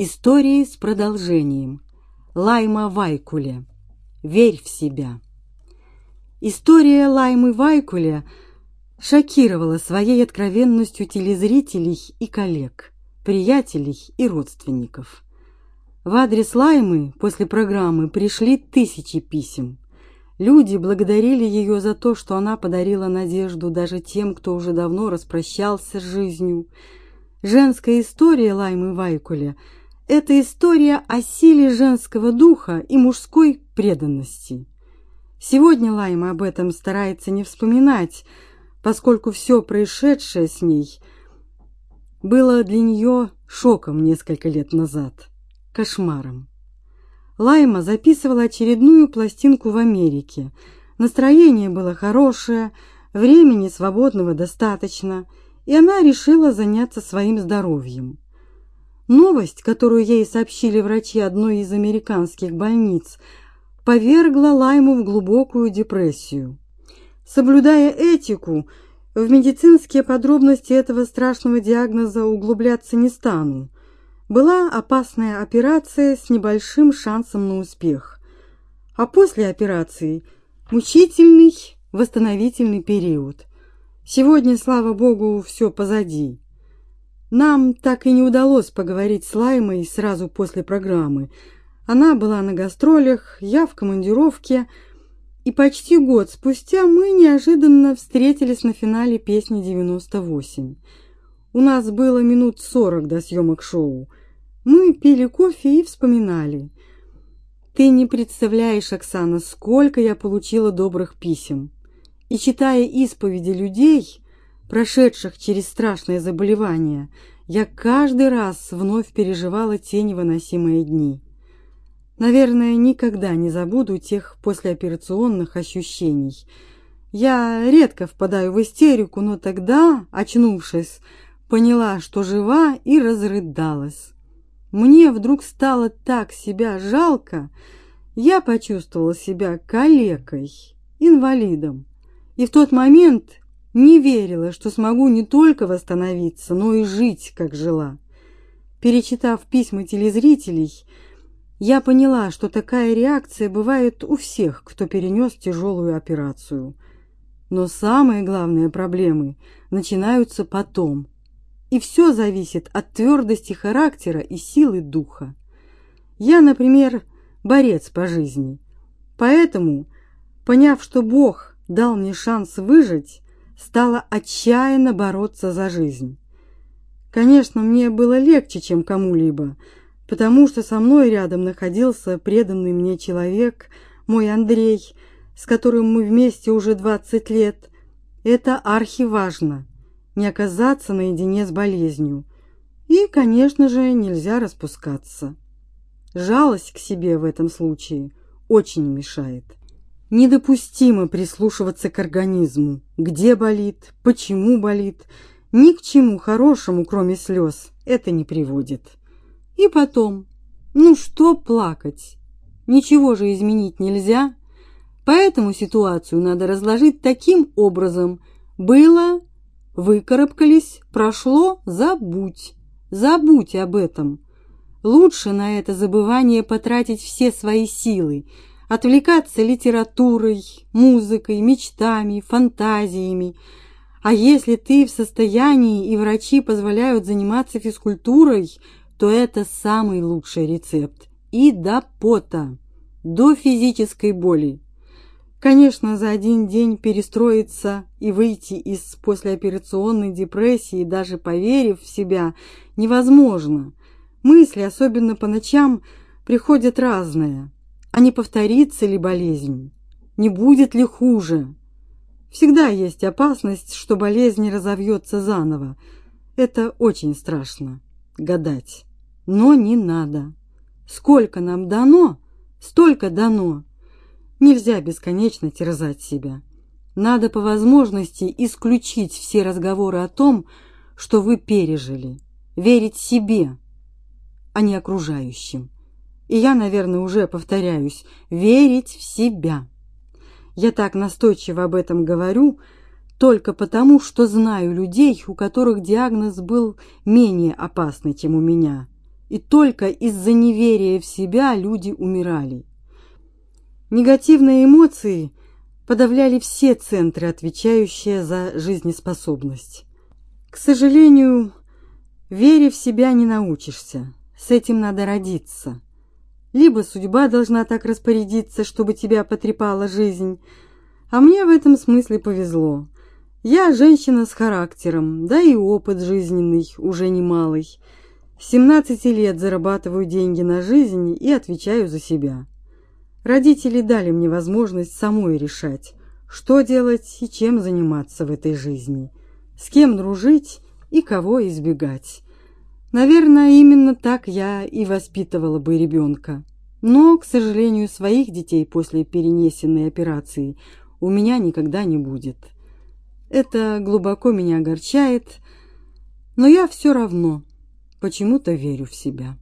Истории с продолжением. Лайма Вайкуле. Верь в себя. История Лаймы Вайкуле шокировала своей откровенностью телезрителей и коллег, приятелей и родственников. В адрес Лаймы после программы пришли тысячи писем. Люди благодарили ее за то, что она подарила надежду даже тем, кто уже давно распрощался с жизнью. Женская история Лаймы Вайкуле – это история о силе женского духа и мужской преданности. Сегодня Лайма об этом старается не вспоминать, поскольку все происшедшее с ней было для нее шоком несколько лет назад, кошмаром. Лайма записывала очередную пластинку в Америке. Настроение было хорошее, времени свободного достаточно, и она решила заняться своим здоровьем. Новость, которую ей сообщили врачи одной из американских больниц, повергла Лайму в глубокую депрессию. Соблюдая этику, в медицинские подробности этого страшного диагноза углубляться не стану. Была опасная операция с небольшим шансом на успех. А после операции мучительный восстановительный период. Сегодня, слава богу, все позади. Нам так и не удалось поговорить с Лаймой сразу после программы. Она была на гастролях, я в командировке, и почти год спустя мы неожиданно встретились на финале песни 98. У нас было минут сорок до съемок шоу. Мы пили кофе и вспоминали. Ты не представляешь, Оксана, сколько я получила добрых писем. И читая исповеди людей, прошедших через страшное заболевание, я каждый раз вновь переживала те невыносимые дни. Наверное, никогда не забуду тех послеоперационных ощущений. Я редко впадаю в истерику, но тогда, очнувшись, поняла, что жива и разрыдалась. Мне вдруг стало так себя жалко, я почувствовала себя калекой, инвалидом. И в тот момент не верила, что смогу не только восстановиться, но и жить, как жила. Перечитав письма телезрителей, я поняла, что такая реакция бывает у всех, кто перенес тяжелую операцию. Но самые главные проблемы начинаются потом. И все зависит от твердости характера и силы духа. Я, например, борец по жизни. Поэтому, поняв, что Бог дал мне шанс выжить, стала отчаянно бороться за жизнь. Конечно, мне было легче, чем кому-либо, потому что со мной рядом находился преданный мне человек, мой Андрей, с которым мы вместе уже двадцать лет. Это архиважно не оказаться наедине с болезнью. И, конечно же, нельзя распускаться. Жалость к себе в этом случае очень мешает. Недопустимо прислушиваться к организму. Где болит, почему болит. Ни к чему хорошему, кроме слез, это не приводит. И потом, ну что плакать? Ничего же изменить нельзя. Поэтому ситуацию надо разложить таким образом. Было, выкарабкались, прошло, забудь. Забудь об этом. Лучше на это забывание потратить все свои силы – отвлекаться литературой, музыкой, мечтами, фантазиями. А если ты в состоянии и врачи позволяют заниматься физкультурой, то это самый лучший рецепт. И до пота, до физической боли. Конечно, за один день перестроиться и выйти из послеоперационной депрессии, даже поверив в себя, невозможно. Мысли, особенно по ночам, приходят разные. А не повторится ли болезнь? Не будет ли хуже? Всегда есть опасность, что болезнь разовьется заново. Это очень страшно гадать. Но не надо. Сколько нам дано, столько дано. Нельзя бесконечно терзать себя. Надо по возможности исключить все разговоры о том, что вы пережили. Верить себе, а не окружающим. И я, наверное, уже повторяюсь, верить в себя. Я так настойчиво об этом говорю только потому, что знаю людей, у которых диагноз был менее опасный, чем у меня. и только из-за неверия в себя люди умирали. Негативные эмоции подавляли все центры, отвечающие за жизнеспособность. К сожалению, вере в себя не научишься. С этим надо родиться. Либо судьба должна так распорядиться, чтобы тебя потрепала жизнь, а мне в этом смысле повезло. Я женщина с характером, да и опыт жизненный уже немалый. С 17 лет зарабатываю деньги на жизнь и отвечаю за себя. Родители дали мне возможность самой решать, что делать и чем заниматься в этой жизни, с кем дружить и кого избегать. Наверное, именно так я и воспитывала бы ребенка. Но, к сожалению, своих детей после перенесенной операции у меня никогда не будет. Это глубоко меня огорчает, но я все равно почему-то верю в себя.